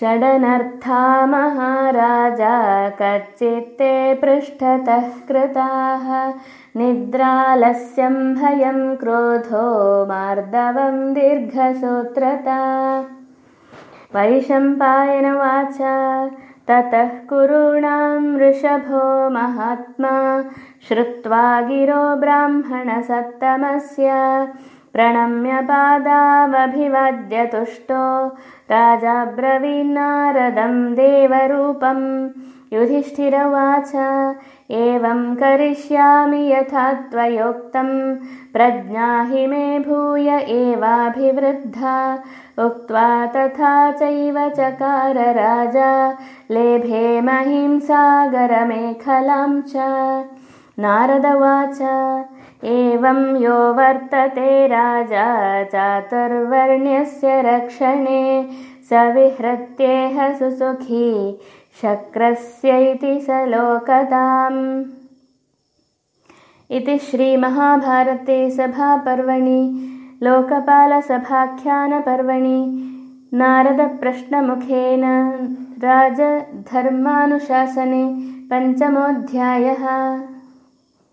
षडनर्था महाराजा कच्चित्ते पृष्ठतः कृताः। निद्रालस्यं भयं क्रोधो मार्दवं दीर्घसूत्रता। वैशम्पायनवाच ततः कुरूणां वृषभो महात्मा श्रुत्वा गिरो ब्राह्मणसत्तमस्य प्रणम्य पादावभिवाद्य तुष्टो राजाब्रवीन्नारदं देवरूपं। युधिष्ठिरवाच एवं करिष्यामि यथा त्वयोक्तं प्रज्ञा हि मे भूय एवाभिवृद्धा। उक्त्वा तथा चैव चकार राजा लेभे महिंसागरमेखलां च नारदवाच। एवं यो वर्तते राजा चातुर्वर्ण्यस्य रक्षणे। स विहृत्येह सुसुखी शक्रस्य इति स लोकताम् इति श्रीमहाभारते सभापर्वणि लोकपालसभाख्यानपर्वणि नारदप्रश्नमुखेन राजधर्मानुशासने पञ्चमोऽध्यायः